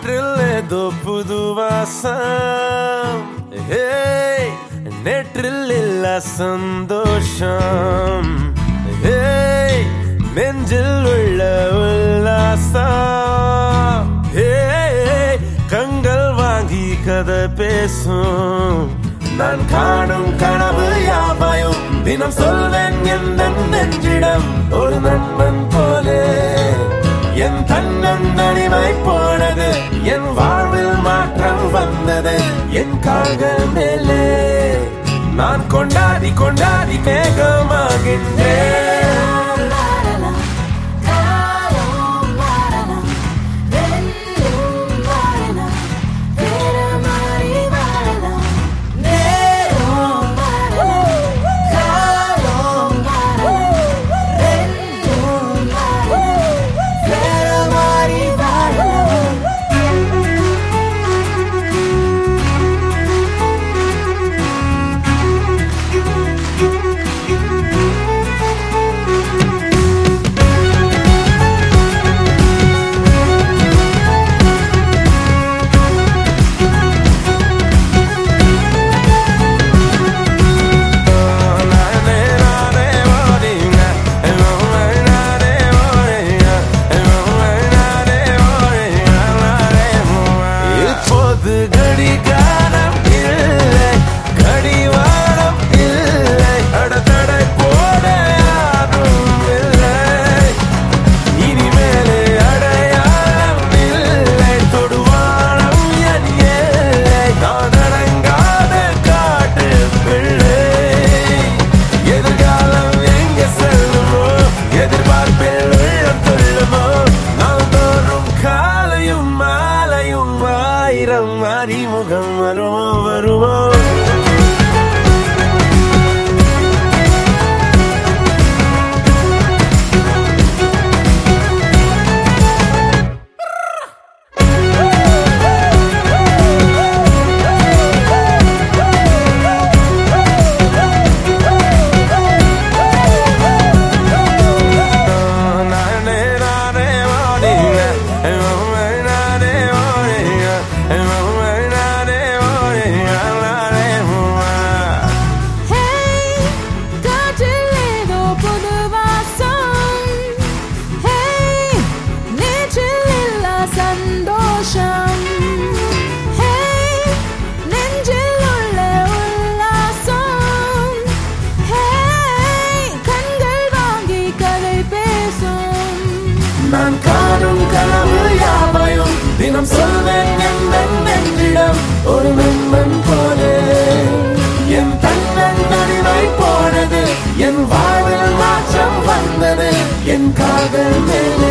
காற்றில் ஏதோ உல்லாசம் ஹேய், நேற்றில் இல்ல சந்தோஷம் ஹேய், நெஞ்சில் உள்ள உல்லாசம். ஹேய், கண்கள் வாங்கி கதை பேசும். நான் காணும் கனவு யாவையும் தினம் சொல்வேன் எந்த நெஞ்சிடம். ஒரு நண்பன் நான் கொண்டாடி கொண்டாடி மேகமாகின்றேன். ஆயிரம் அறிமுகம் வருமோ வருமோ சந்தோஷம் நெஞ்சில் உள்ள உல்லாசம் கண்கள் வாங்கி கதை பேசும் நான் காணும் கனவு யாவையும் தினம் சொல்வேன் எந்த நெஞ்சிடம் ஒரு நண்பன் போலே என் தன்னன் நடிவை போனது என் வாழ்வில் மாற்றம் வந்தது என் காதல் மேலே